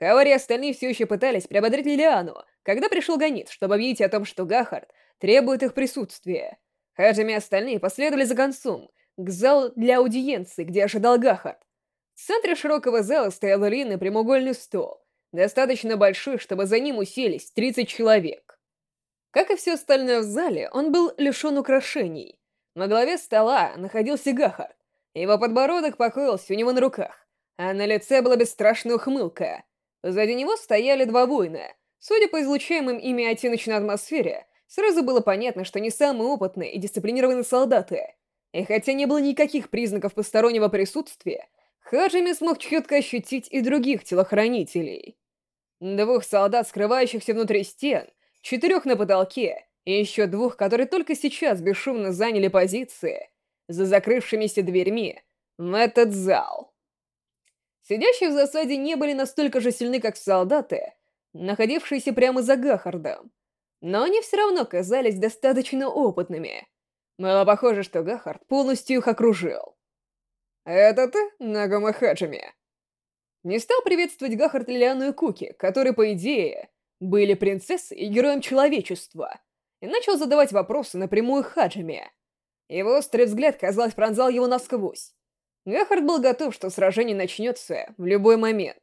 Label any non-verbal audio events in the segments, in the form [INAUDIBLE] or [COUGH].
Каори и остальные все еще пытались приободрить Лилиану, когда пришел гонец, чтобы объявить о том, что Гахард требует их присутствия. Хаджими и остальные последовали за концом, к залу для аудиенции, где ожидал Гахард. В центре широкого зала стоял длинный прямоугольный стол, достаточно большой, чтобы за ним уселись 30 человек. Как и все остальное в зале, он был лишен украшений. На голове стола находился Гахард. Его подбородок покоился у него на руках, а на лице была бесстрашная ухмылка. Сзади него стояли два воина. Судя по излучаемым ими оттеночной атмосфере, сразу было понятно, что не самые опытные и дисциплинированные солдаты. И хотя не было никаких признаков постороннего присутствия, Хаджими смог четко ощутить и других телохранителей. Двух солдат, скрывающихся внутри стен, четырех на потолке, и еще двух, которые только сейчас бесшумно заняли позиции за закрывшимися дверьми в этот зал. Сидящие в засаде не были настолько же сильны, как солдаты, находившиеся прямо за Гахардом, но они все равно казались достаточно опытными. Было похоже, что Гахард полностью их окружил. «Это ты, Нагома Хаджими?» Не стал приветствовать Гахард Лилиану и Куки, которые, по идее, были принцессой и героем человечества, и начал задавать вопросы напрямую Хаджими. Его острый взгляд, казалось, пронзал его насквозь. Гахард был готов, что сражение начнется в любой момент.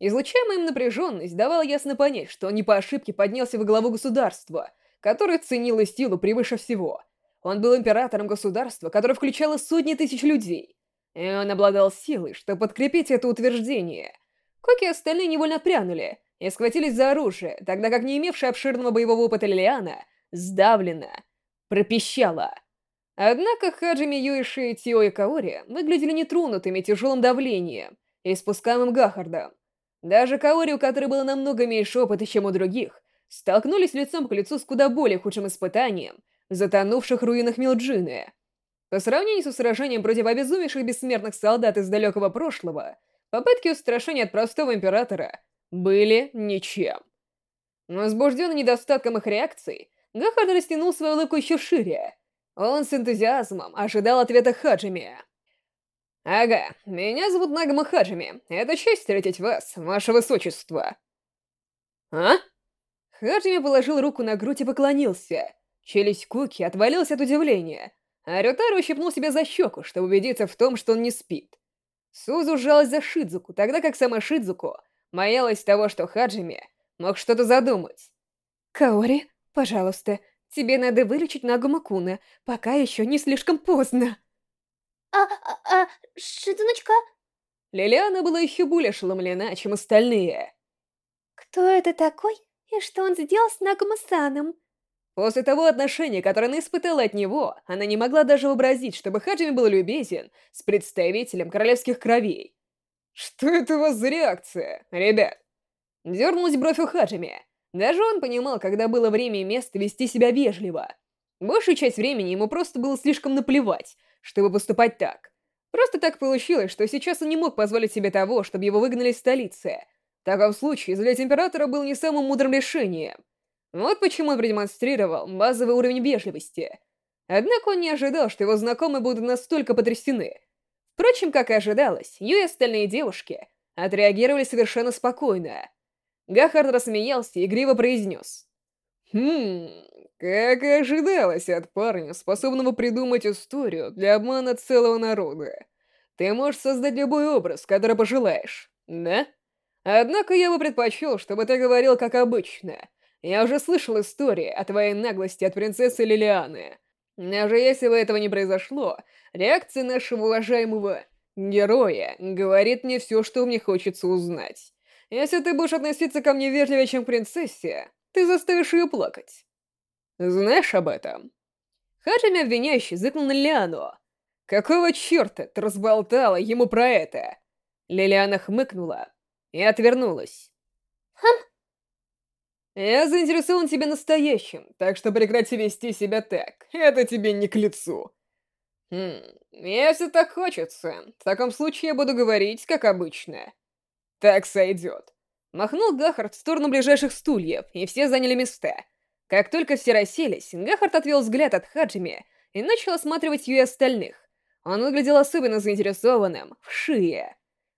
Излучаемая им напряженность давала ясно понять, что он не по ошибке поднялся во главу государства, которое ценило силу превыше всего. Он был императором государства, которое включало сотни тысяч людей, и он обладал силой, чтобы подкрепить это утверждение. Коки и остальные невольно прянули и схватились за оружие, тогда как не имевшая обширного боевого опыта Лилиана сдавлена, пропищала. Однако Хаджими Юиши, Тио и Каори выглядели нетронутыми тяжелым давлением, испускаемым Гахардом. Даже Каори, у которой было намного меньше опыта, чем у других, столкнулись лицом к лицу с куда более худшим испытанием в затонувших руинах Милджины. По сравнению с сражением против обезумевших бессмертных солдат из далекого прошлого, попытки устрашения от простого императора были ничем. Возбужденный недостатком их реакций, Гахард растянул свою улыбку еще шире. Он с энтузиазмом ожидал ответа Хаджими. «Ага, меня зовут Нагма Хаджими. Это честь встретить вас, ваше высочество». «А?» Хаджими положил руку на грудь и поклонился. Челюсть Куки отвалилась от удивления, а Рютару ущипнул себя за щеку, чтобы убедиться в том, что он не спит. Сузу сжалась за Шидзуку, тогда как сама Шидзуку боялась того, что Хаджими мог что-то задумать. «Каори, пожалуйста, тебе надо вылечить Нагума Куна, пока еще не слишком поздно». «А, а, а, Шидзуночка?» Лилиана была еще более ошеломлена, чем остальные. «Кто это такой, и что он сделал с Нагума-саном?» После того отношения, которое она испытала от него, она не могла даже вообразить, чтобы Хаджими был любезен с представителем королевских кровей. Что это у вас за реакция, ребят? Дернулась бровь у Хаджими. Даже он понимал, когда было время и место вести себя вежливо. Большую часть времени ему просто было слишком наплевать, чтобы поступать так. Просто так получилось, что сейчас он не мог позволить себе того, чтобы его выгнали из столицы. В таком случае, излять Императора был не самым мудрым решением. Вот почему он продемонстрировал базовый уровень вежливости. Однако он не ожидал, что его знакомые будут настолько потрясены. Впрочем, как и ожидалось, Ю и остальные девушки отреагировали совершенно спокойно. Гахард рассмеялся и игриво произнес. «Хм, как и ожидалось от парня, способного придумать историю для обмана целого народа. Ты можешь создать любой образ, который пожелаешь, да? Однако я бы предпочел, чтобы ты говорил как обычно, я уже слышал истории о твоей наглости от принцессы Лилианы. Даже если бы этого не произошло, реакция нашего уважаемого героя говорит мне все, что мне хочется узнать. Если ты будешь относиться ко мне вежливее, чем к принцессе, ты заставишь ее плакать. Знаешь об этом? Хаджими обвиняющий зыкнул на Лилиану. Какого черта ты разболтала ему про это? Лилиана хмыкнула и отвернулась. Хм, я заинтересован тебе настоящим, так что прекрати вести себя так. Это тебе не к лицу. Хм, если так хочется, в таком случае я буду говорить, как обычно. Так сойдет. Махнул Гахард в сторону ближайших стульев, и все заняли места. Как только все расселись, Гахард отвел взгляд от Хаджими и начал осматривать ее остальных. Он выглядел особенно заинтересованным в шее.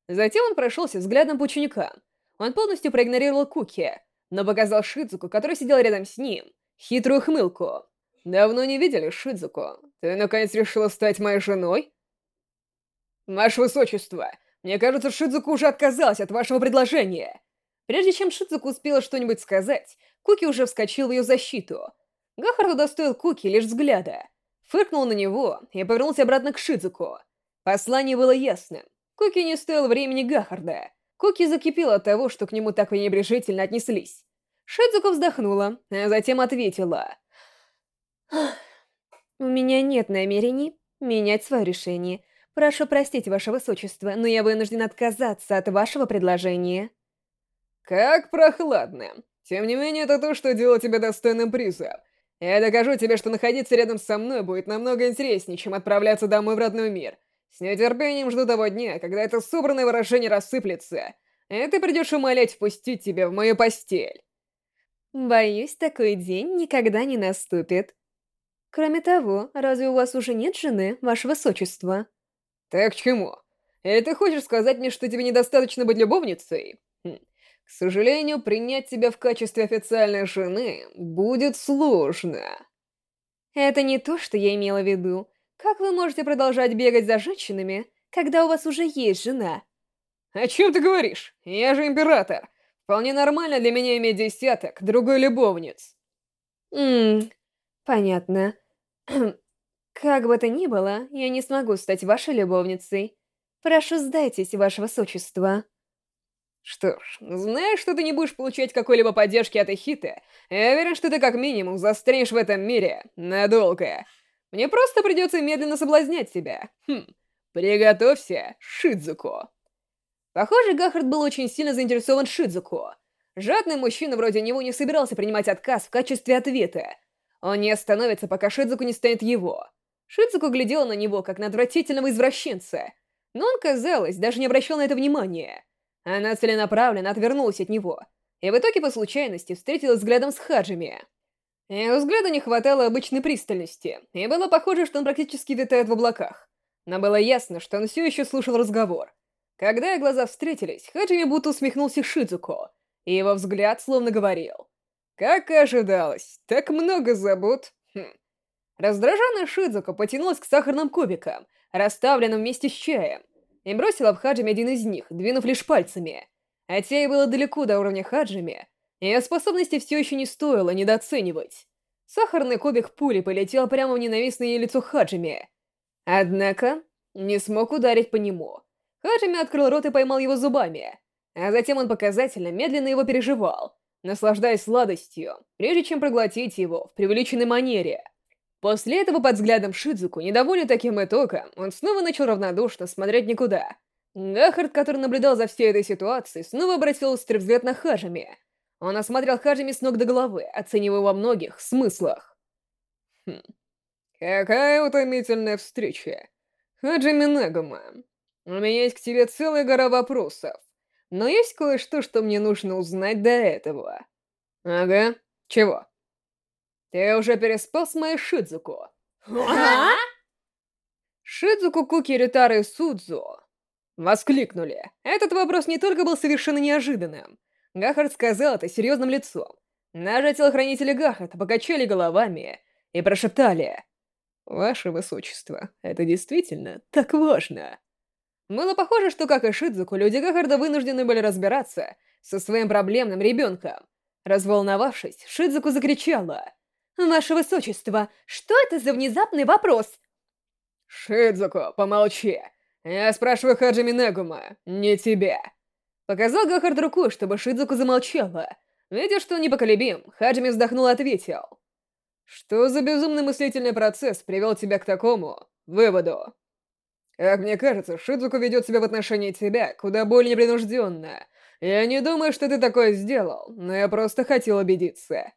Затем он прошелся взглядом по ученикам. он полностью проигнорировал Куки, но показал Шидзуку, который сидел рядом с ним, хитрую хмылку. «Давно не видели, Шидзуку. Ты наконец решила стать моей женой?» «Ваше Высочество, мне кажется, Шидзуку уже отказалась от вашего предложения». Прежде чем Шидзуку успела что-нибудь сказать, Куки уже вскочил в ее защиту. Гахард удостоил Куки лишь взгляда. Фыркнул на него и повернулся обратно к Шидзуку. Послание было ясным. Куки не стоил времени Гахарда. Куки закипел от того, что к нему так пренебрежительно отнеслись. Шидзуку вздохнула, а затем ответила. «У меня нет намерений менять свое решение. Прошу простить, ваше высочество, но я вынужден отказаться от вашего предложения». «Как прохладно. Тем не менее, это то, что делает тебя достойным приза. Я докажу тебе, что находиться рядом со мной будет намного интереснее, чем отправляться домой в родной мир. С нетерпением жду того дня, когда это собранное выражение рассыплется, и ты придешь умолять впустить тебя в мою постель. Боюсь, такой день никогда не наступит. Кроме того, разве у вас уже нет жены, ваше высочество? Так к чему? Или ты хочешь сказать мне, что тебе недостаточно быть любовницей? Хм. К сожалению, принять тебя в качестве официальной жены будет сложно. Это не то, что я имела в виду. Как вы можете продолжать бегать за женщинами, когда у вас уже есть жена? О чем ты говоришь? Я же император. Вполне нормально для меня иметь десяток, другой любовниц. Ммм, понятно. Как бы то ни было, я не смогу стать вашей любовницей. Прошу, сдайтесь, ваше высочество. Что ж, зная, что ты не будешь получать какой-либо поддержки от Эхиты, я уверен, что ты как минимум застрянешь в этом мире надолго. Мне просто придется медленно соблазнять тебя. Хм, приготовься, Шидзуко. Похоже, Гахард был очень сильно заинтересован Шидзуко. Жадный мужчина вроде него не собирался принимать отказ в качестве ответа. Он не остановится, пока Шидзуку не станет его. Шидзуку глядела на него, как на отвратительного извращенца. Но он, казалось, даже не обращал на это внимания. Она целенаправленно отвернулась от него, и в итоге по случайности встретилась взглядом с Хаджими. Его взгляду не хватало обычной пристальности, и было похоже, что он практически витает в облаках. Но было ясно, что он все еще слушал разговор. Когда их глаза встретились, Хаджими будто усмехнулся Шидзуко, и его взгляд словно говорил. Как и ожидалось, так много забот. Хм. Раздраженная Шидзуко потянулась к сахарным кубикам, расставленным вместе с чаем, и бросила в Хаджими один из них, двинув лишь пальцами. Хотя и было далеко до уровня Хаджими, ее способности все еще не стоило недооценивать. Сахарный кубик пули полетел прямо в ненавистное ей лицо Хаджими. Однако, не смог ударить по нему. Хаджими открыл рот и поймал его зубами, а затем он показательно медленно его переживал, наслаждаясь сладостью, прежде чем проглотить его в преувеличенной манере. После этого под взглядом Шидзуку, недовольный таким итогом, он снова начал равнодушно смотреть никуда. Гахард, который наблюдал за всей этой ситуацией, снова обратил острый взгляд на Хажими. Он осмотрел Хажими с ног до головы, оценивая во многих смыслах. Хм. Какая утомительная встреча. Хаджими Нагума, у меня есть к тебе целая гора вопросов, но есть кое-что, что мне нужно узнать до этого. Ага, чего? Ты уже переспал с моей Шидзуку? А? Шидзуку Куки Ритара и Судзу воскликнули. Этот вопрос не только был совершенно неожиданным. Гахард сказал это серьезным лицом. Даже телохранители Гахарда покачали головами и прошептали. «Ваше Высочество, это действительно так важно». Было похоже, что, как и Шидзуку, люди Гахарда вынуждены были разбираться со своим проблемным ребенком. Разволновавшись, Шидзуку закричала. «Ваше Высочество, что это за внезапный вопрос?» «Шидзуку, помолчи. Я спрашиваю Хаджими Негума, не тебя». Показал Гахард рукой, чтобы Шидзуку замолчала. Видя, что он непоколебим, Хаджими вздохнул и ответил. «Что за безумный мыслительный процесс привел тебя к такому выводу?» Как мне кажется, Шидзуку ведет себя в отношении тебя куда более непринужденно. Я не думаю, что ты такое сделал, но я просто хотел убедиться.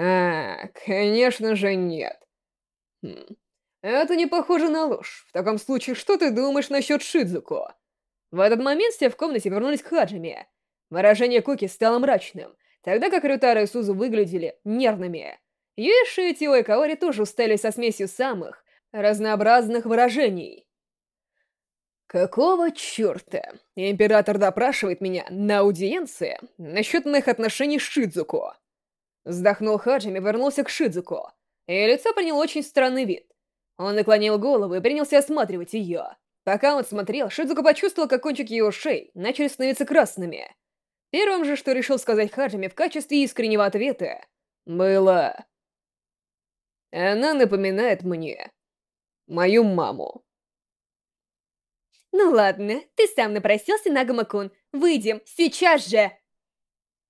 А, конечно же нет. Хм. Это не похоже на ложь. В таком случае, что ты думаешь насчет Шидзуку? В этот момент все в комнате вернулись к Хаджиме. Выражение Куки стало мрачным, тогда как Рютара и Сузу выглядели нервными. Юэши и Тио и Каори тоже устали со смесью самых разнообразных выражений. Какого черта? Император допрашивает меня на аудиенции насчет моих отношений с Шидзуко. Вздохнул Хаджими, вернулся к Шидзуко, и лицо приняло очень странный вид. Он наклонил голову и принялся осматривать ее. Пока он смотрел, Шидзуко почувствовал, как кончики его шеи начали становиться красными. Первым же, что решил сказать Хаджими в качестве искреннего ответа, было... Она напоминает мне мою маму. Ну ладно, ты сам напросился на Гамакун. Выйдем, сейчас же!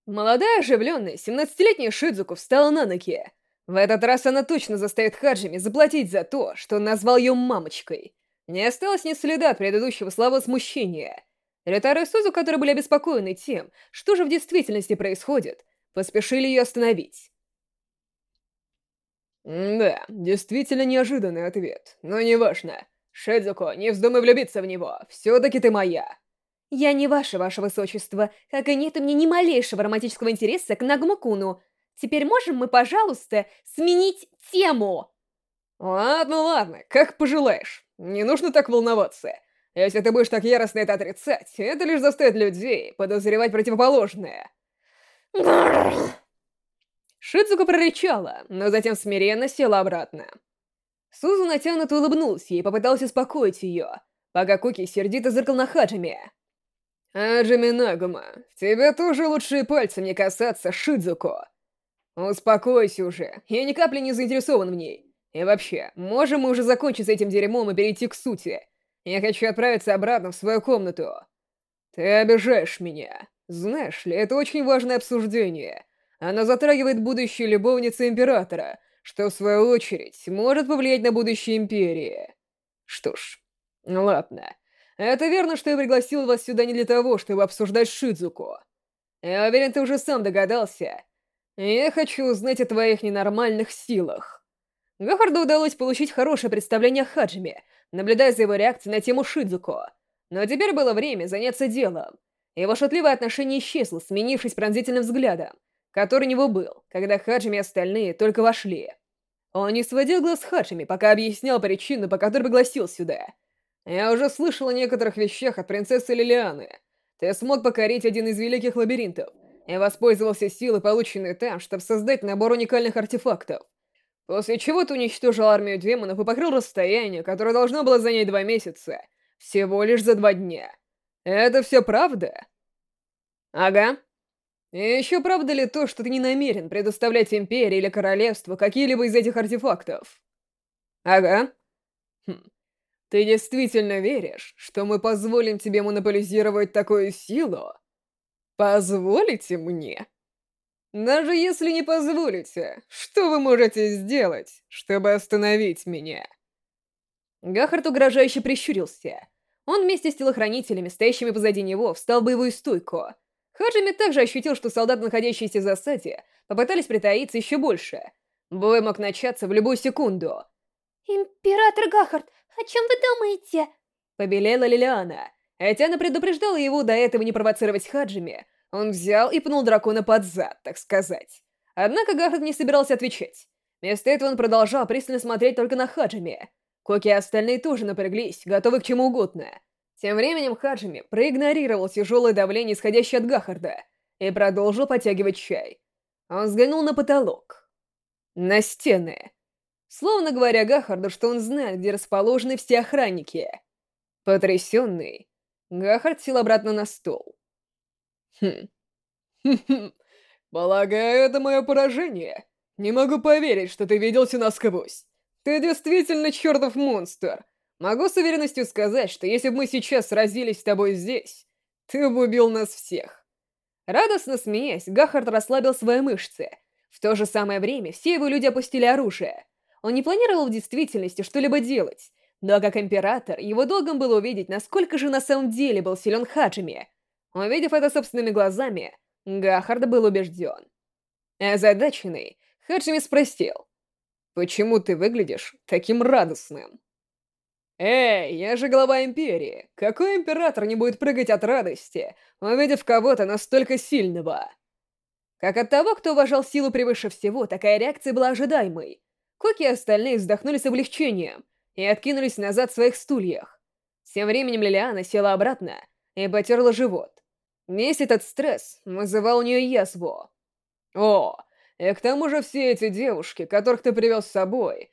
Молодая оживленная 17-летняя Шидзуку встала на ноги. В этот раз она точно заставит Хаджими заплатить за то, что он назвал ее мамочкой. Не осталось ни следа от предыдущего слова смущения. Ритара и Сузу, которые были обеспокоены тем, что же в действительности происходит, поспешили ее остановить. Да, действительно неожиданный ответ, но неважно. Шидзуко, не вздумай влюбиться в него, все-таки ты моя. Я не ваша, ваше высочество, как и нет у меня ни малейшего романтического интереса к Нагмакуну. Теперь можем мы, пожалуйста, сменить тему? Ладно, ладно, как пожелаешь. Не нужно так волноваться. Если ты будешь так яростно это отрицать, это лишь заставит людей подозревать противоположное. Шидзука прорычала, но затем смиренно села обратно. Сузу натянуто улыбнулся и попытался успокоить ее, пока Куки сердито зыркал на Хаджими. «Аджими Нагума, тебе тоже лучше пальцем не касаться, Шидзуко. Успокойся уже, я ни капли не заинтересован в ней. И вообще, можем мы уже закончить с этим дерьмом и перейти к сути? Я хочу отправиться обратно в свою комнату. Ты обижаешь меня. Знаешь ли, это очень важное обсуждение. Оно затрагивает будущее любовницы Императора, что в свою очередь может повлиять на будущее Империи. Что ж, ладно. Это верно, что я пригласил вас сюда не для того, чтобы обсуждать Шидзуку. Я уверен, ты уже сам догадался. Я хочу узнать о твоих ненормальных силах. Гахарду удалось получить хорошее представление о Хаджиме, наблюдая за его реакцией на тему Шидзуко. Но теперь было время заняться делом. Его шутливое отношение исчезло, сменившись пронзительным взглядом, который у него был, когда Хаджими и остальные только вошли. Он не сводил глаз с Хаджими, пока объяснял причину, по которой пригласил сюда. Я уже слышал о некоторых вещах от принцессы Лилианы. Ты смог покорить один из великих лабиринтов и воспользовался силой, полученной там, чтобы создать набор уникальных артефактов. После чего ты уничтожил армию демонов и покрыл расстояние, которое должно было занять два месяца, всего лишь за два дня. Это все правда? Ага. И еще правда ли то, что ты не намерен предоставлять Империи или Королевству какие-либо из этих артефактов? Ага. Ты действительно веришь, что мы позволим тебе монополизировать такую силу? Позволите мне? Даже если не позволите, что вы можете сделать, чтобы остановить меня? Гахард угрожающе прищурился. Он вместе с телохранителями, стоящими позади него, встал в боевую стойку. Хаджими также ощутил, что солдаты, находящиеся в засаде, попытались притаиться еще больше. Бой мог начаться в любую секунду. «Император Гахард, о чем вы думаете?» Побелела Лилиана. Хотя она предупреждала его до этого не провоцировать Хаджими, он взял и пнул дракона под зад, так сказать. Однако Гахард не собирался отвечать. Вместо этого он продолжал пристально смотреть только на Хаджими. Коки и остальные тоже напряглись, готовы к чему угодно. Тем временем Хаджими проигнорировал тяжелое давление, исходящее от Гахарда, и продолжил потягивать чай. Он взглянул на потолок. На стены. Словно говоря Гахарду, что он знает, где расположены все охранники. Потрясенный, Гахард сел обратно на стол. Хм. Хм. [LAUGHS] Полагаю, это мое поражение. Не могу поверить, что ты виделся насквозь. Ты действительно чертов монстр. Могу с уверенностью сказать, что если бы мы сейчас сразились с тобой здесь, ты бы убил нас всех. Радостно смеясь, Гахард расслабил свои мышцы. В то же самое время все его люди опустили оружие. Он не планировал в действительности что-либо делать, но как император, его долгом было увидеть, насколько же на самом деле был силен Хаджими. Увидев это собственными глазами, Гахард был убежден. Озадаченный, Хаджими спросил, «Почему ты выглядишь таким радостным?» «Эй, я же глава Империи. Какой император не будет прыгать от радости, увидев кого-то настолько сильного?» Как от того, кто уважал силу превыше всего, такая реакция была ожидаемой. Коки и остальные вздохнули с облегчением и откинулись назад в своих стульях. Тем временем Лилиана села обратно и потерла живот. Весь этот стресс вызывал у нее язву. О, и к тому же все эти девушки, которых ты привез с собой,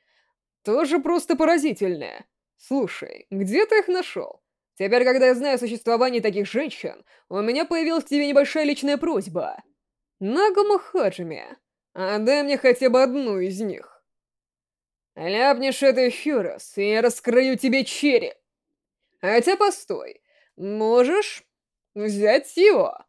тоже просто поразительные. Слушай, где ты их нашел? Теперь, когда я знаю о существовании таких женщин, у меня появилась к тебе небольшая личная просьба. Нагума Хаджими, отдай мне хотя бы одну из них. Ляпнешь это еще раз, и я раскрою тебе череп. Хотя постой, можешь взять его.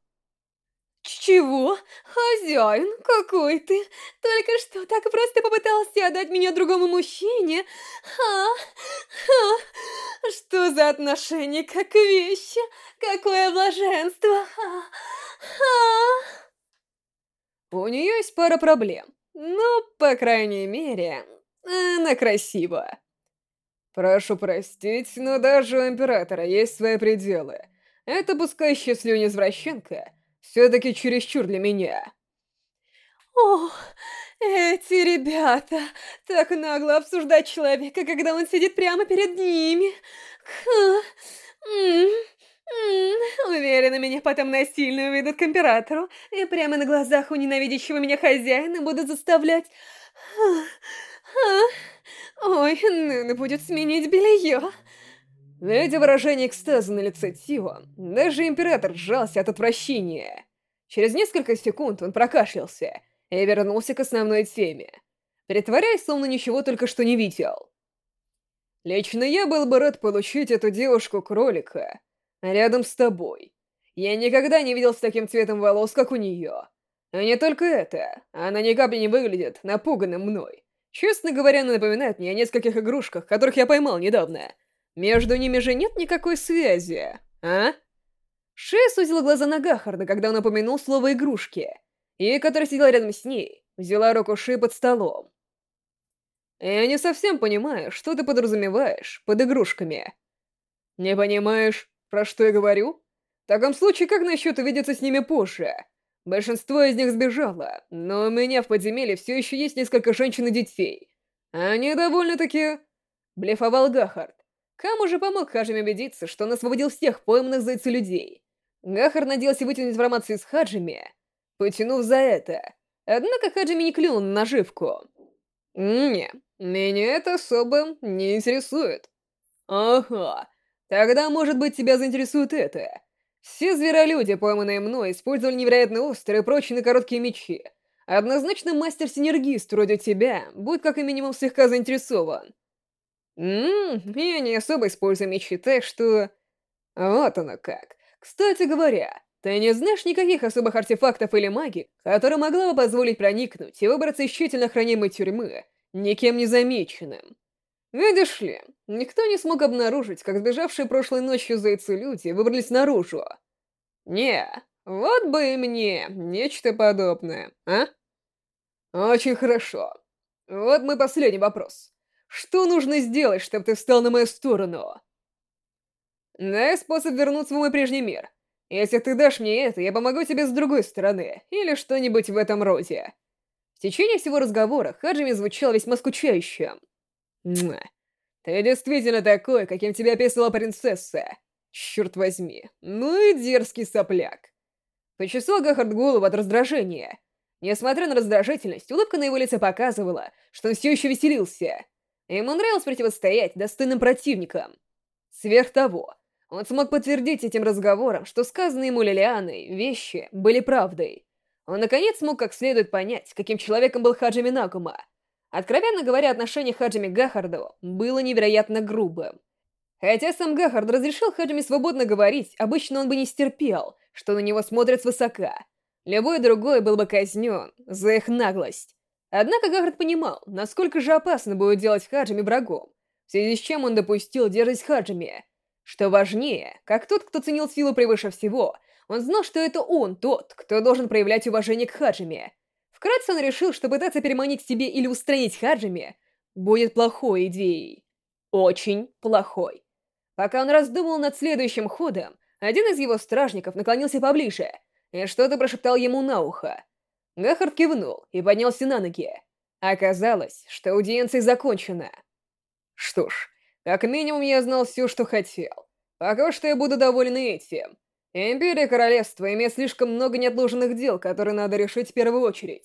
«Чего? Хозяин? Какой ты? Только что так просто попытался отдать меня другому мужчине? Ха? Ха? Что за отношение как вещи? Какое блаженство? Ха? Ха? У нее есть пара проблем, но, по крайней мере, она красива. Прошу простить, но даже у Императора есть свои пределы. Это пускающая слюни извращенка — все-таки чересчур для меня. Ох, эти ребята так нагло обсуждать человека, когда он сидит прямо перед ними. Уверена, меня потом насильно уведут к императору, и прямо на глазах у ненавидящего меня хозяина будут заставлять... Ой, надо будет сменить белье. Видя выражение экстаза на лице Тио, даже Император сжался от отвращения. Через несколько секунд он прокашлялся и вернулся к основной теме, притворяясь, словно ничего только что не видел. Лично я был бы рад получить эту девушку-кролика рядом с тобой. Я никогда не видел с таким цветом волос, как у нее. А не только это, она ни капли не выглядит напуганным мной. Честно говоря, она напоминает мне о нескольких игрушках, которых я поймал недавно — между ними же нет никакой связи, а? Шея сузила глаза на Гахарда, когда он упомянул слово «игрушки», и, которая сидела рядом с ней, взяла руку Ши под столом. «Я не совсем понимаю, что ты подразумеваешь под игрушками». «Не понимаешь, про что я говорю? В таком случае, как насчет увидеться с ними позже? Большинство из них сбежало, но у меня в подземелье все еще есть несколько женщин и детей. Они довольно-таки...» Блефовал Гахард. Кам уже помог Хаджиме убедиться, что он освободил всех пойманных за эти людей. Гахар надеялся вытянуть информацию из Хаджими, потянув за это. Однако Хаджими не клюнул на наживку. «Не, меня это особо не интересует». «Ага, тогда, может быть, тебя заинтересует это. Все зверолюди, пойманные мной, использовали невероятно острые и прочные короткие мечи. Однозначно мастер-синергист вроде тебя будет как минимум слегка заинтересован. Ммм, я не особо использую мечи, так что... Вот оно как. Кстати говоря, ты не знаешь никаких особых артефактов или магии, которые могла бы позволить проникнуть и выбраться из тщательно хранимой тюрьмы, никем не замеченным. Видишь ли, никто не смог обнаружить, как сбежавшие прошлой ночью зайцы-люди выбрались наружу. Не, вот бы и мне нечто подобное, а? Очень хорошо. Вот мой последний вопрос. Что нужно сделать, чтобы ты встал на мою сторону? Дай способ вернуться в мой прежний мир. Если ты дашь мне это, я помогу тебе с другой стороны, или что-нибудь в этом роде. В течение всего разговора Хаджими звучал весьма скучающим. Ты действительно такой, каким тебя описывала принцесса. Черт возьми, ну и дерзкий сопляк. Почесал Гахард голову от раздражения. Несмотря на раздражительность, улыбка на его лице показывала, что он все еще веселился. Ему нравилось противостоять достойным противникам. Сверх того, он смог подтвердить этим разговором, что сказанные ему Лилианой вещи были правдой. Он наконец смог как следует понять, каким человеком был Хаджими Нагума. Откровенно говоря, отношение Хаджими к Гахарду было невероятно грубым. Хотя сам Гахард разрешил Хаджими свободно говорить, обычно он бы не стерпел, что на него смотрят свысока. Любой другой был бы казнен за их наглость. Однако Гагрид понимал, насколько же опасно будет делать Хаджими врагом, в связи с чем он допустил дерзость Хаджими. Что важнее, как тот, кто ценил силу превыше всего, он знал, что это он тот, кто должен проявлять уважение к Хаджими. Вкратце он решил, что пытаться переманить себе или устранить Хаджими будет плохой идеей. Очень плохой. Пока он раздумывал над следующим ходом, один из его стражников наклонился поближе и что-то прошептал ему на ухо. Гахард кивнул и поднялся на ноги. Оказалось, что аудиенция закончена. Что ж, как минимум я знал все, что хотел. Пока что я буду доволен этим. Империя Королевства имеет слишком много неотложенных дел, которые надо решить в первую очередь.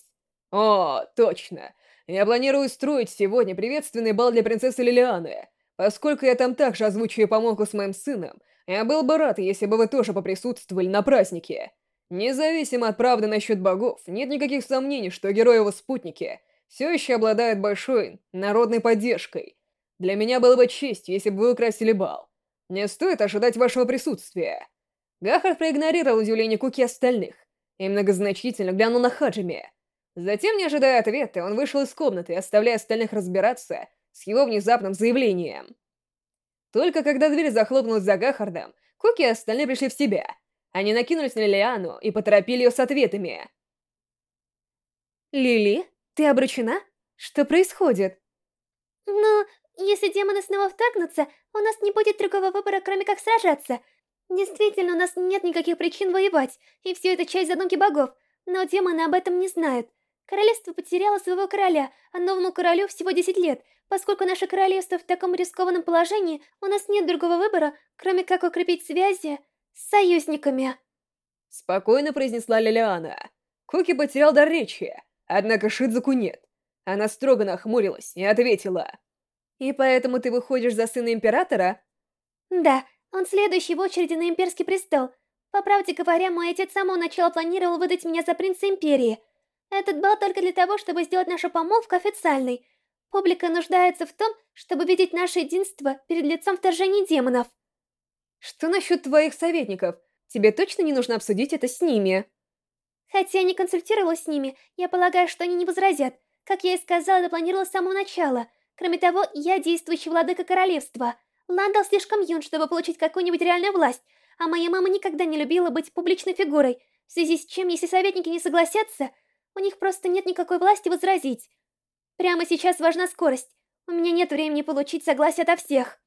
О, точно. Я планирую устроить сегодня приветственный бал для принцессы Лилианы. Поскольку я там также озвучиваю помолвку с моим сыном, я был бы рад, если бы вы тоже поприсутствовали на празднике. Независимо от правды насчет богов, нет никаких сомнений, что герои его спутники все еще обладают большой народной поддержкой. Для меня было бы честью, если бы вы украсили бал. Не стоит ожидать вашего присутствия. Гахард проигнорировал удивление Куки остальных и многозначительно глянул на Хаджими. Затем, не ожидая ответа, он вышел из комнаты, оставляя остальных разбираться с его внезапным заявлением. Только когда дверь захлопнулась за Гахардом, Куки и остальные пришли в себя. Они накинулись на Лилиану и поторопили ее с ответами. «Лили, ты обручена? Что происходит?» «Но если демоны снова вторгнутся, у нас не будет другого выбора, кроме как сражаться. Действительно, у нас нет никаких причин воевать, и все это часть задумки богов, но демоны об этом не знают. Королевство потеряло своего короля, а новому королю всего 10 лет. Поскольку наше королевство в таком рискованном положении, у нас нет другого выбора, кроме как укрепить связи с союзниками. Спокойно произнесла Лилиана. Куки потерял дар речи, однако Шидзуку нет. Она строго нахмурилась и ответила. «И поэтому ты выходишь за сына Императора?» «Да, он следующий в очереди на Имперский престол. По правде говоря, мой отец с самого начала планировал выдать меня за принца Империи». Этот бал только для того, чтобы сделать нашу помолвку официальной. Публика нуждается в том, чтобы видеть наше единство перед лицом вторжения демонов. Что насчет твоих советников? Тебе точно не нужно обсудить это с ними? Хотя я не консультировалась с ними, я полагаю, что они не возразят. Как я и сказала, это планировала с самого начала. Кроме того, я действующий владыка королевства. Ландал слишком юн, чтобы получить какую-нибудь реальную власть, а моя мама никогда не любила быть публичной фигурой, в связи с чем, если советники не согласятся, у них просто нет никакой власти возразить. Прямо сейчас важна скорость. У меня нет времени получить согласие ото всех.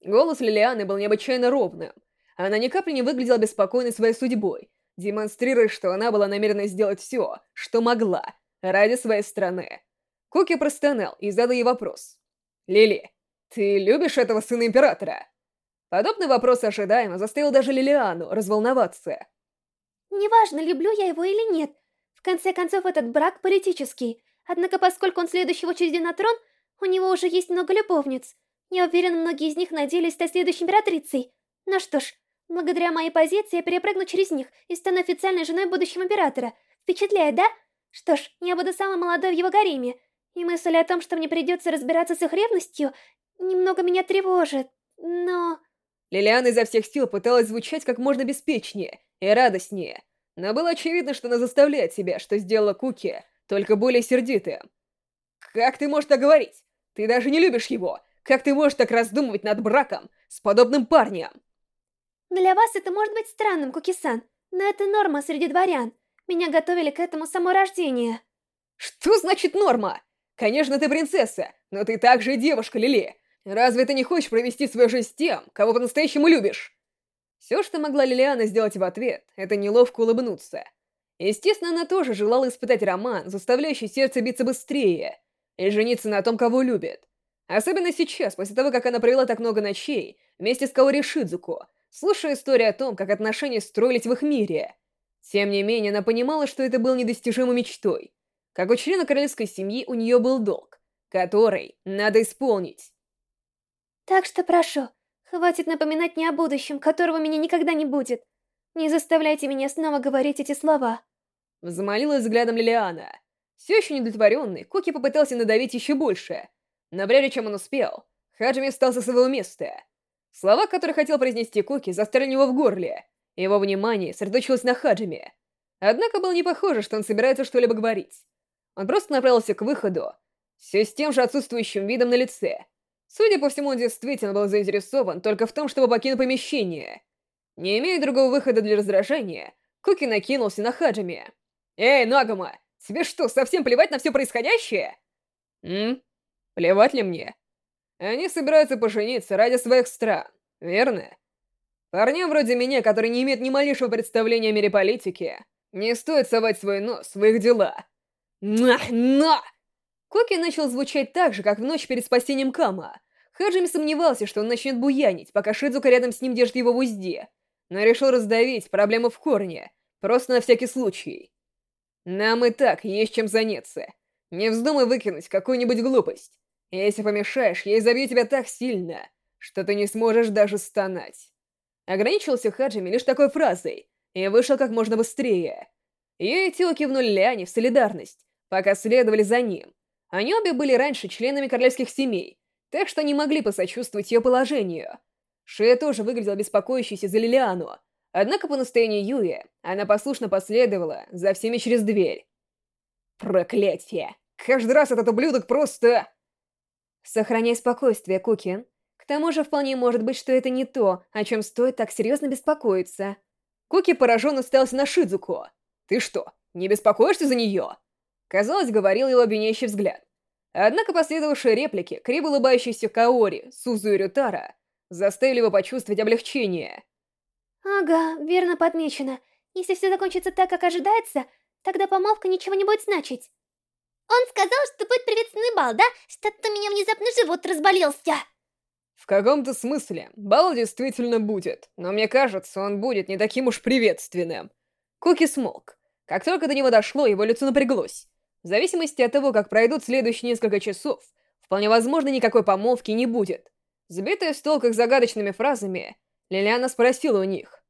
Голос Лилианы был необычайно ровным. Она ни капли не выглядела беспокойной своей судьбой, демонстрируя, что она была намерена сделать все, что могла, ради своей страны. Куки простонал и задал ей вопрос. «Лили, ты любишь этого сына Императора?» Подобный вопрос ожидаемо заставил даже Лилиану разволноваться. «Неважно, люблю я его или нет, в конце концов, этот брак политический. Однако, поскольку он следующий в очереди на трон, у него уже есть много любовниц. Я уверен, многие из них надеялись стать следующей императрицей. Ну что ж, благодаря моей позиции я перепрыгну через них и стану официальной женой будущего императора. Впечатляет, да? Что ж, я буду самой молодой в его гареме. И мысль о том, что мне придется разбираться с их ревностью, немного меня тревожит. Но... Лилиана изо всех сил пыталась звучать как можно беспечнее и радостнее. Но было очевидно, что она заставляет себя, что сделала Куки, только более сердитым. «Как ты можешь так говорить? Ты даже не любишь его! Как ты можешь так раздумывать над браком с подобным парнем?» «Для вас это может быть странным, Куки-сан, но это норма среди дворян. Меня готовили к этому с самого рождения». «Что значит норма? Конечно, ты принцесса, но ты также и девушка, Лили. Разве ты не хочешь провести свою жизнь с тем, кого по-настоящему любишь?» Все, что могла Лилиана сделать в ответ, это неловко улыбнуться. Естественно, она тоже желала испытать роман, заставляющий сердце биться быстрее, и жениться на том, кого любит. Особенно сейчас, после того, как она провела так много ночей вместе с Каори Шидзуко, слушая историю о том, как отношения строились в их мире. Тем не менее, она понимала, что это был недостижимой мечтой. Как у члена королевской семьи у нее был долг, который надо исполнить. «Так что прошу, Хватит напоминать мне о будущем, которого меня никогда не будет. Не заставляйте меня снова говорить эти слова. Взмолилась взглядом Лилиана. Все еще недовлетворенный, Куки попытался надавить еще больше. Но прежде чем он успел, Хаджими встал со своего места. Слова, которые хотел произнести Куки, застряли у него в горле. Его внимание сосредоточилось на Хаджиме. Однако было не похоже, что он собирается что-либо говорить. Он просто направился к выходу, все с тем же отсутствующим видом на лице, Судя по всему, он действительно был заинтересован только в том, чтобы покинуть помещение. Не имея другого выхода для раздражения, Куки накинулся на Хаджими. «Эй, Нагама, тебе что, совсем плевать на все происходящее?» «М? Плевать ли мне?» Они собираются пожениться ради своих стран, верно? Парням вроде меня, которые не имеют ни малейшего представления о мире политики, не стоит совать свой нос в их дела. На, на! Коки начал звучать так же, как в ночь перед спасением Кама. Хаджими сомневался, что он начнет буянить, пока Шидзука рядом с ним держит его в узде, но решил раздавить проблему в корне, просто на всякий случай. Нам и так есть чем заняться. Не вздумай выкинуть какую-нибудь глупость. Если помешаешь, я изобью тебя так сильно, что ты не сможешь даже стонать. Ограничился Хаджими лишь такой фразой и вышел как можно быстрее. Ее и Тио кивнули Лиане в солидарность, пока следовали за ним. Они обе были раньше членами королевских семей, так что не могли посочувствовать ее положению. Шея тоже выглядела беспокоящейся за Лилиану, однако по настоянию Юи она послушно последовала за всеми через дверь. Проклятие! Каждый раз этот ублюдок просто... Сохраняй спокойствие, Кукин. К тому же вполне может быть, что это не то, о чем стоит так серьезно беспокоиться. Куки пораженно уставился на Шидзуко. «Ты что, не беспокоишься за нее?» Казалось, говорил его обвиняющий взгляд. Однако последовавшие реплики, криво улыбающийся Каори, Сузу и Рютара, заставили его почувствовать облегчение. Ага, верно подмечено. Если все закончится так, как ожидается, тогда помолвка ничего не будет значить. Он сказал, что будет приветственный бал, да? Что-то у меня внезапно живот разболелся. В каком-то смысле, бал действительно будет, но мне кажется, он будет не таким уж приветственным. Куки смолк. Как только до него дошло, его лицо напряглось. В зависимости от того, как пройдут следующие несколько часов, вполне возможно, никакой помолвки не будет. Сбитая с толках загадочными фразами, Лилиана спросила у них.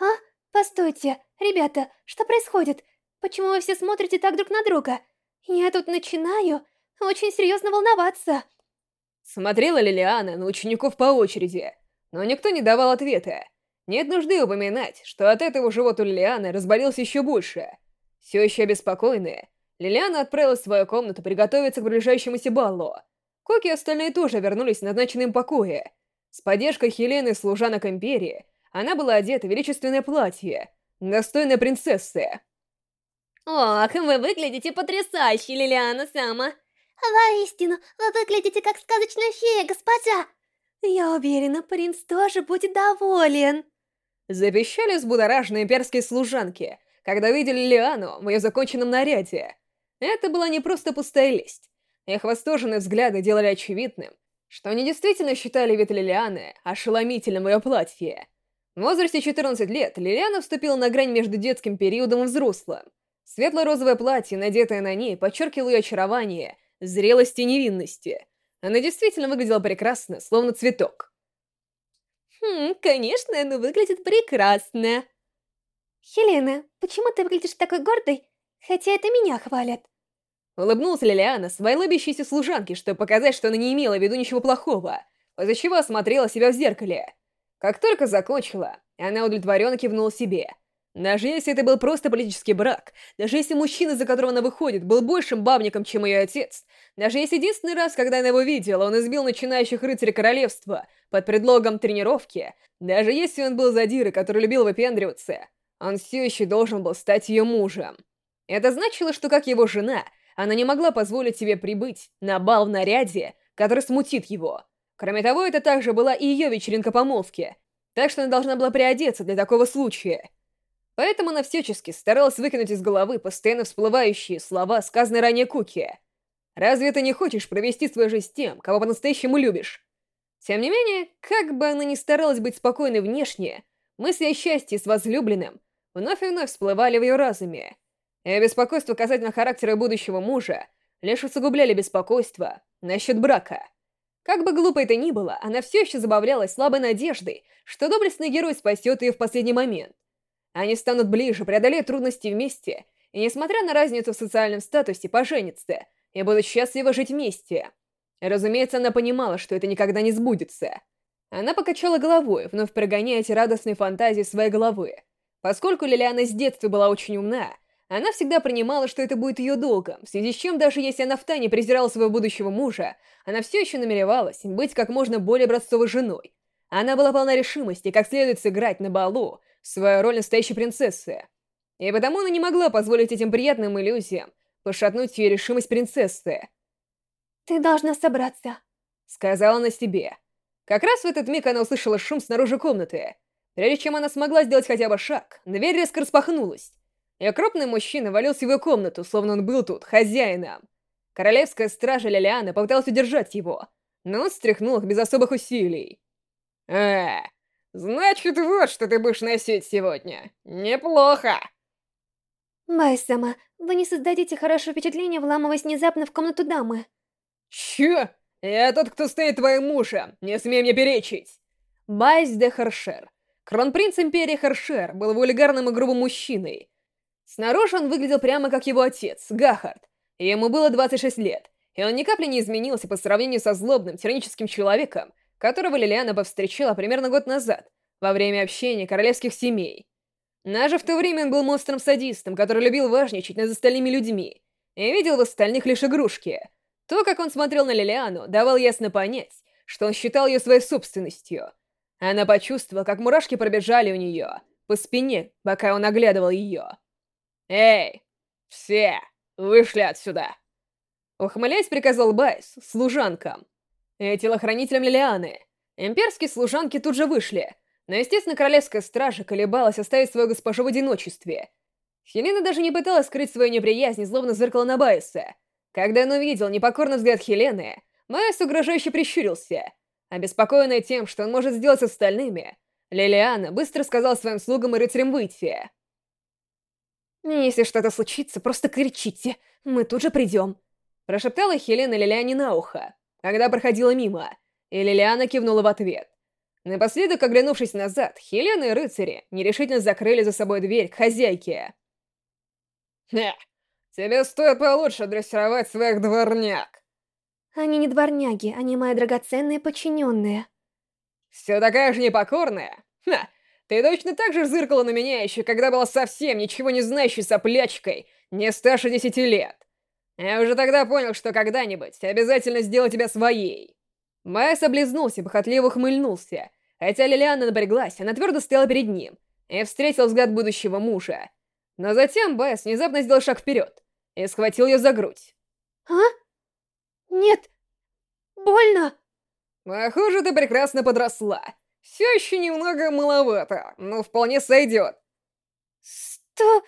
«А? Постойте, ребята, что происходит? Почему вы все смотрите так друг на друга? Я тут начинаю очень серьезно волноваться». Смотрела Лилиана на учеников по очереди, но никто не давал ответа. Нет нужды упоминать, что от этого живот у Лилианы разболелся еще больше. Все еще обеспокоенная, Лилиана отправилась в свою комнату приготовиться к ближайшемуся баллу. Коки и остальные тоже вернулись в назначенные им покои. С поддержкой Хелены служанок Империи она была одета в величественное платье, достойное принцессы. «Ох, вы выглядите потрясающе, Лилиана Сама!» «Воистину, вы выглядите как сказочная фея, госпожа!» «Я уверена, принц тоже будет доволен!» Запищали взбудораженные имперские служанки, когда видели Лиану в ее законченном наряде. Это была не просто пустая лесть. Их восторженные взгляды делали очевидным, что они действительно считали вид Лилианы ошеломительным в ее платье. В возрасте 14 лет Лилиана вступила на грань между детским периодом и взрослым. Светло-розовое платье, надетое на ней, подчеркивало ее очарование, зрелость и невинности. Она действительно выглядела прекрасно, словно цветок. «Хм, конечно, она выглядит прекрасно!» «Хелена, почему ты выглядишь такой гордой, хотя это меня хвалят?» Улыбнулась Лилиана своей лыбящейся служанке, чтобы показать, что она не имела в виду ничего плохого, после чего осмотрела себя в зеркале. Как только закончила, она удовлетворенно кивнула себе. Даже если это был просто политический брак, даже если мужчина, за которого она выходит, был большим бабником, чем ее отец, даже если единственный раз, когда она его видела, он избил начинающих рыцарей королевства под предлогом тренировки, даже если он был задирой, который любил выпендриваться, он все еще должен был стать ее мужем. Это значило, что как его жена — она не могла позволить себе прибыть на бал в наряде, который смутит его. Кроме того, это также была и ее вечеринка помолвки, так что она должна была приодеться для такого случая. Поэтому она всячески старалась выкинуть из головы постоянно всплывающие слова, сказанные ранее Куки. «Разве ты не хочешь провести свою жизнь с тем, кого по-настоящему любишь?» Тем не менее, как бы она ни старалась быть спокойной внешне, мысли о счастье с возлюбленным вновь и вновь всплывали в ее разуме и беспокойство касательно характера будущего мужа лишь усугубляли беспокойство насчет брака. Как бы глупо это ни было, она все еще забавлялась слабой надеждой, что доблестный герой спасет ее в последний момент. Они станут ближе, преодолеют трудности вместе, и, несмотря на разницу в социальном статусе, поженятся и будут счастливо жить вместе. Разумеется, она понимала, что это никогда не сбудется. Она покачала головой, вновь прогоняя эти радостные фантазии своей головы. Поскольку Лилиана с детства была очень умна, она всегда принимала, что это будет ее долгом, в связи с чем даже если она втайне презирала своего будущего мужа, она все еще намеревалась быть как можно более образцовой женой. Она была полна решимости, как следует сыграть на балу свою роль настоящей принцессы. И потому она не могла позволить этим приятным иллюзиям пошатнуть ее решимость принцессы. «Ты должна собраться», — сказала она себе. Как раз в этот миг она услышала шум снаружи комнаты. Прежде чем она смогла сделать хотя бы шаг, дверь резко распахнулась и крупный мужчина валился в ее комнату, словно он был тут хозяином. Королевская стража Лилиана попыталась удержать его, но он стряхнул их без особых усилий. «А, значит, вот что ты будешь носить сегодня. Неплохо!» Бай-сама, вы не создадите хорошее впечатление, вламываясь внезапно в комнату дамы. Чё? Я тот, кто стоит твоим мужем. Не смей мне перечить. Байс де Харшер. Кронпринц Империи Харшер был вульгарным и грубым мужчиной. Снаружи он выглядел прямо как его отец, Гахард. Ему было 26 лет, и он ни капли не изменился по сравнению со злобным, тираническим человеком, которого Лилиана повстречала примерно год назад, во время общения королевских семей. Даже в то время он был монстром-садистом, который любил важничать над остальными людьми, и видел в остальных лишь игрушки. То, как он смотрел на Лилиану, давал ясно понять, что он считал ее своей собственностью. Она почувствовала, как мурашки пробежали у нее по спине, пока он оглядывал ее. «Эй, все, вышли отсюда!» Ухмыляясь, приказал Байс служанкам и телохранителям Лилианы. Имперские служанки тут же вышли, но, естественно, королевская стража колебалась оставить свою госпожу в одиночестве. Хелена даже не пыталась скрыть свою неприязнь и злобно зыркала на Байеса. Когда он увидел непокорный взгляд Хелены, Байес угрожающе прищурился. Обеспокоенная тем, что он может сделать с остальными, Лилиана быстро сказала своим слугам и рыцарям выйти. «Если что-то случится, просто кричите, мы тут же придем», прошептала Хелена Лилиане на ухо, когда проходила мимо, и Лилиана кивнула в ответ. Напоследок, оглянувшись назад, Хелена и рыцари нерешительно закрыли за собой дверь к хозяйке. «Хе, тебе стоит получше дрессировать своих дворняк!» Они не дворняги, они мои драгоценные подчиненные. «Все такая же непокорная? Ха, ты точно так же зыркала на меня еще, когда была совсем ничего не знающей соплячкой, не старше десяти лет. Я уже тогда понял, что когда-нибудь обязательно сделаю тебя своей». Майс облизнулся, похотливо ухмыльнулся, Хотя Лилиана напряглась, она твердо стояла перед ним и встретила взгляд будущего мужа. Но затем Бэс внезапно сделал шаг вперед и схватил ее за грудь. «А? Нет! Больно!» «Похоже, ты прекрасно подросла. Все еще немного маловато, но вполне сойдет». «Что?»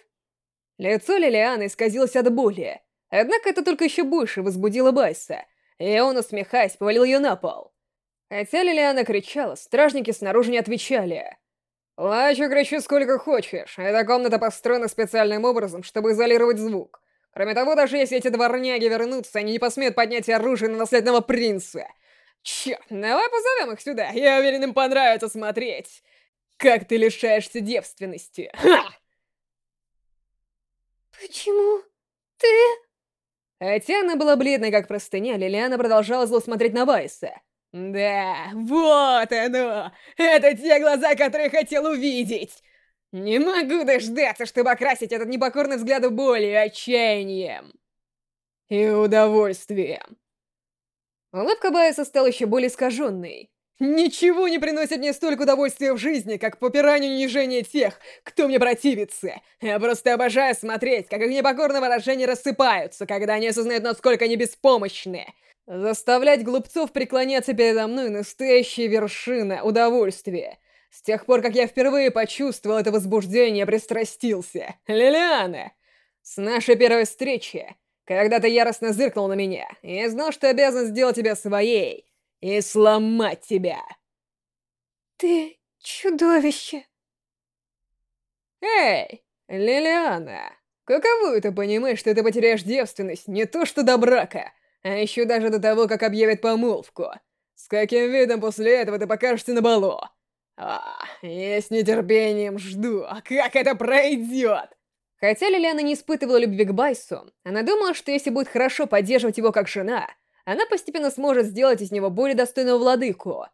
Лицо Лилианы исказилось от боли, однако это только еще больше возбудило Байса, и он, усмехаясь, повалил ее на пол. Хотя Лилиана кричала, стражники снаружи не отвечали. «Плачу, кричу сколько хочешь. Эта комната построена специальным образом, чтобы изолировать звук. Кроме того, даже если эти дворняги вернутся, они не посмеют поднять оружие на наследного принца. Черт, давай позовем их сюда, я уверен, им понравится смотреть. Как ты лишаешься девственности. Ха! Почему ты... Хотя она была бледной, как простыня, Лилиана продолжала зло смотреть на Вайса. «Да, вот оно! Это те глаза, которые хотел увидеть! Не могу дождаться, чтобы окрасить этот непокорный взгляд болью, отчаянием и удовольствием!» Улыбка Байеса стала еще более искаженной. «Ничего не приносит мне столько удовольствия в жизни, как попирание и унижение тех, кто мне противится. Я просто обожаю смотреть, как их непокорные выражения рассыпаются, когда они осознают, насколько они беспомощны. Заставлять глупцов преклоняться передо мной — настоящая вершина удовольствия. С тех пор, как я впервые почувствовал это возбуждение, пристрастился. Лилиана! С нашей первой встречи, когда ты яростно зыркнул на меня, я знал, что обязан сделать тебя своей и сломать тебя. Ты чудовище. Эй, Лилиана, каково это понимаешь, что ты потеряешь девственность не то что до брака, а еще даже до того, как объявят помолвку. С каким видом после этого ты покажешься на балу? А, я с нетерпением жду, а как это пройдет? Хотя Лилиана не испытывала любви к Байсу, она думала, что если будет хорошо поддерживать его как жена, она постепенно сможет сделать из него более достойного владыку.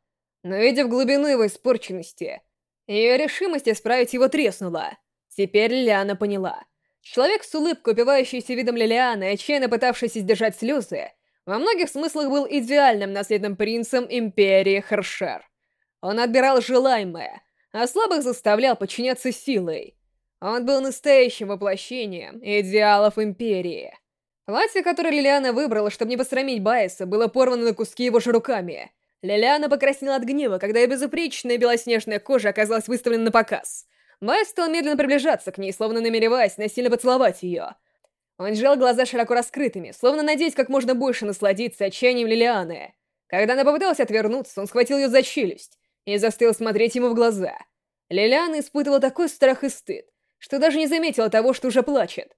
Но видя в глубину его испорченности, ее решимость исправить его треснула. Теперь Лилиана поняла. Человек с улыбкой, упивающийся видом Лилианы, отчаянно пытавшийся сдержать слезы, во многих смыслах был идеальным наследным принцем Империи Хершер. Он отбирал желаемое, а слабых заставлял подчиняться силой. Он был настоящим воплощением идеалов Империи. Платье, которое Лилиана выбрала, чтобы не посрамить Байеса, было порвано на куски его же руками. Лилиана покраснела от гнева, когда ее безупречная белоснежная кожа оказалась выставлена на показ. Байес стал медленно приближаться к ней, словно намереваясь насильно поцеловать ее. Он сжал глаза широко раскрытыми, словно надеясь как можно больше насладиться отчаянием Лилианы. Когда она попыталась отвернуться, он схватил ее за челюсть и заставил смотреть ему в глаза. Лилиана испытывала такой страх и стыд, что даже не заметила того, что уже плачет.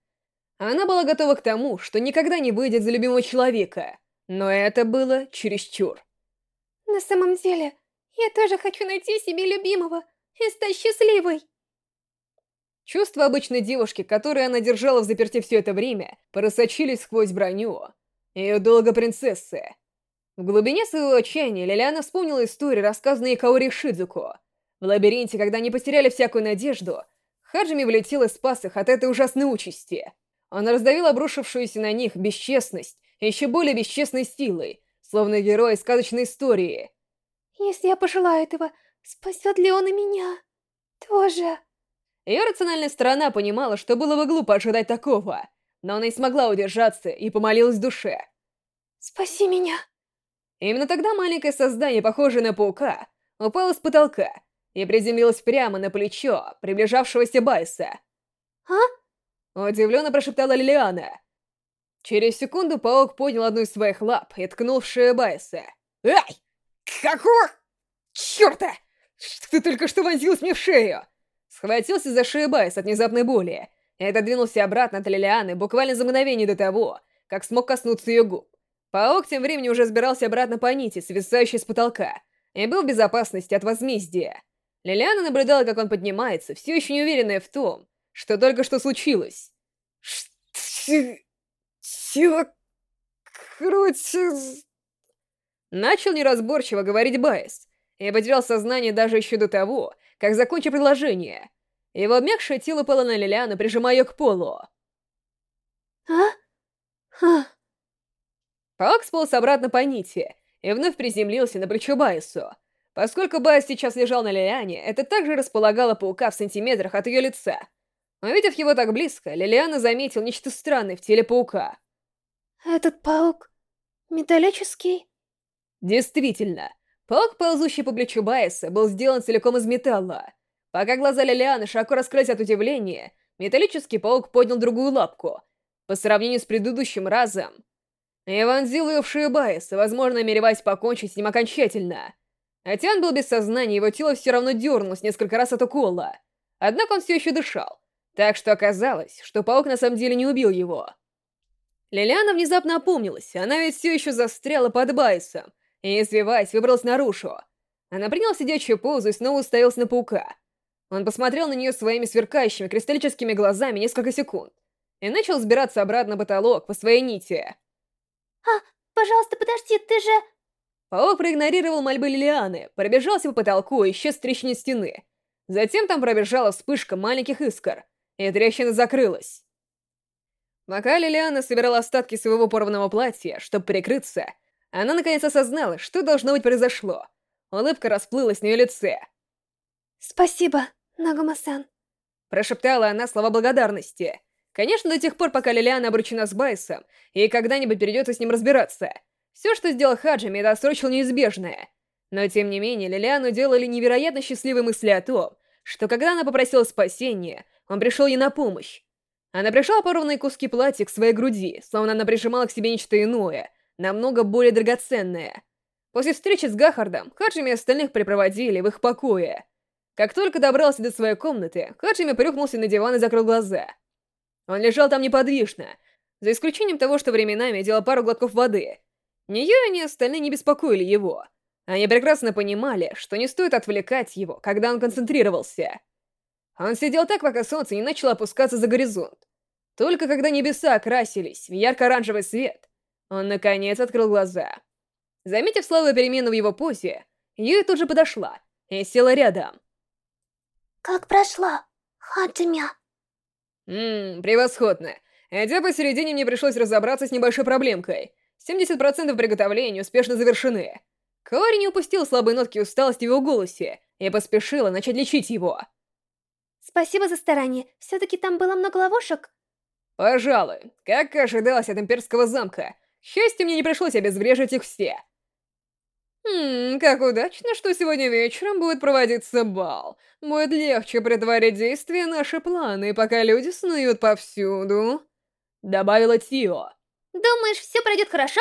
Она была готова к тому, что никогда не выйдет за любимого человека, но это было чересчур. На самом деле, я тоже хочу найти себе любимого и стать счастливой. Чувства обычной девушки, которые она держала в заперти все это время, просочились сквозь броню. Ее долго принцессы. В глубине своего отчаяния Лилиана вспомнила историю, рассказанную Каори Шидзуко. В лабиринте, когда они потеряли всякую надежду, Хаджими влетел и спас их от этой ужасной участи. Он раздавил обрушившуюся на них бесчестность еще более бесчестной силой, словно герой сказочной истории. «Если я пожелаю этого, спасет ли он и меня? Тоже?» Ее рациональная сторона понимала, что было бы глупо ожидать такого, но она и смогла удержаться и помолилась в душе. «Спаси меня!» Именно тогда маленькое создание, похожее на паука, упало с потолка и приземлилось прямо на плечо приближавшегося Байса. «А?» Удивленно прошептала Лилиана. Через секунду паук поднял одну из своих лап и ткнул в шею Байса. «Ай! Какого? Чёрта! Ты только что вонзилась мне в шею!» Схватился за шею Байс от внезапной боли и отодвинулся обратно от Лилианы буквально за мгновение до того, как смог коснуться ее губ. Паук тем временем уже сбирался обратно по нити, свисающей с потолка, и был в безопасности от возмездия. Лилиана наблюдала, как он поднимается, все еще не уверенная в том, что только что случилось. Все крутится... Начал неразборчиво говорить Байс, и потерял сознание даже еще до того, как закончил предложение. Его обмякшее тело пало на Лилиану, прижимая ее к полу. «А? А?» Паук сполз обратно по нити и вновь приземлился на плечо Байсу. Поскольку Байс сейчас лежал на Лилиане, это также располагало паука в сантиметрах от ее лица. Увидев его так близко, Лилиана заметил нечто странное в теле паука. «Этот паук металлический?» Действительно, паук, ползущий по плечу Байса, был сделан целиком из металла. Пока глаза Лилианы широко раскрылись от удивления, металлический паук поднял другую лапку. По сравнению с предыдущим разом, и вонзил ее в шею Байеса, возможно, намереваясь покончить с ним окончательно. Он был без сознания, его тело все равно дернулось несколько раз от укола. Однако он все еще дышал, так что оказалось, что паук на самом деле не убил его. Лилиана внезапно опомнилась, она ведь все еще застряла под Байсом, и, извиваясь, выбралась наружу. Она приняла сидячую позу и снова уставилась на паука. Он посмотрел на нее своими сверкающими кристаллическими глазами несколько секунд и начал сбираться обратно на потолок по своей нити. «А, пожалуйста, подожди, ты же...» Паук проигнорировал мольбы Лилианы, пробежался по потолку и исчез в трещине стены. Затем там пробежала вспышка маленьких искр, и трещина закрылась. Пока Лилиана собирала остатки своего порванного платья, чтобы прикрыться, она наконец осознала, что должно быть произошло. Улыбка расплылась на ее лице. «Спасибо, Нагума-сан», прошептала она слова благодарности. Конечно, до тех пор, пока Лилиана обручена с Байсом, и когда-нибудь придется с ним разбираться. Все, что сделал Хаджими, это отсрочил неизбежное. Но, тем не менее, Лилиану делали невероятно счастливые мысли о том, что когда она попросила спасения, он пришел ей на помощь. Она прижала порванные куски платья к своей груди, словно она прижимала к себе нечто иное, намного более драгоценное. После встречи с Гахардом, Хаджими остальных припроводили в их покое. Как только добрался до своей комнаты, Хаджими плюхнулся на диван и закрыл глаза. Он лежал там неподвижно, за исключением того, что временами делал пару глотков воды. Ни ее, ни остальные не беспокоили его. Они прекрасно понимали, что не стоит отвлекать его, когда он концентрировался. Он сидел так, пока солнце не начало опускаться за горизонт. Только когда небеса окрасились в ярко-оранжевый свет, он, наконец, открыл глаза. Заметив слабую перемену в его позе, Юи тут же подошла и села рядом. «Как прошла, Хаджимя?» Ммм, превосходно. Хотя посередине мне пришлось разобраться с небольшой проблемкой. 70% приготовлений успешно завершены. Кори не упустил слабые нотки усталости в его голосе и поспешила начать лечить его. «Спасибо за старание. Все-таки там было много ловушек?» «Пожалуй. Как ожидалось от имперского замка. К счастью, мне не пришлось обезвреживать их все». «Ммм, как удачно, что сегодня вечером будет проводиться бал. Будет легче притворить действие наши планы, пока люди снуют повсюду», — добавила Тио. «Думаешь, все пройдет хорошо?»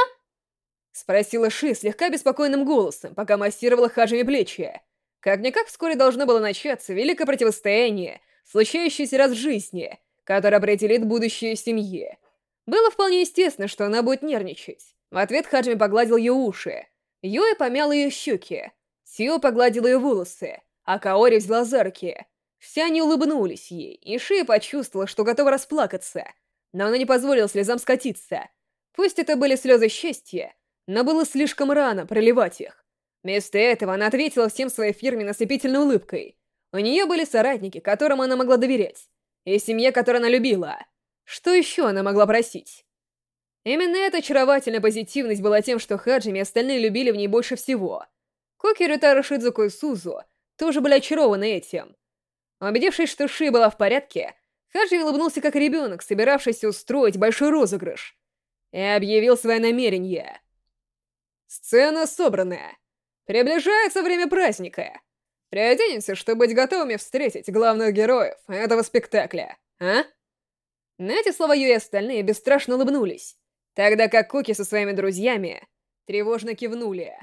Спросила Ши слегка беспокойным голосом, пока массировала Хаджими плечи. Как-никак вскоре должно было начаться великое противостояние, случающееся раз в жизни, которое определит будущее семьи. Было вполне естественно, что она будет нервничать. В ответ Хаджими погладил ее уши. Юэ помял ее щеки. Сио погладил ее волосы, а Каори взяла за руки. Все они улыбнулись ей, и Шия почувствовала, что готова расплакаться. Но она не позволила слезам скатиться. Пусть это были слезы счастья, но было слишком рано проливать их. Вместо этого она ответила всем своей фирменной ослепительной улыбкой. У нее были соратники, которым она могла доверять, и семья, которую она любила. Что еще она могла просить? Именно эта очаровательная позитивность была тем, что Хаджими и остальные любили в ней больше всего. Коки, Рютара, Шидзуку и Сузу тоже были очарованы этим. Убедившись, что Ши была в порядке, Хаджи улыбнулся как ребенок, собиравшийся устроить большой розыгрыш, и объявил свое намерение. Сцена собранная. Приближается время праздника. Приоденемся, чтобы быть готовыми встретить главных героев этого спектакля, а? На эти слова Ю и остальные бесстрашно улыбнулись, тогда как Куки со своими друзьями тревожно кивнули.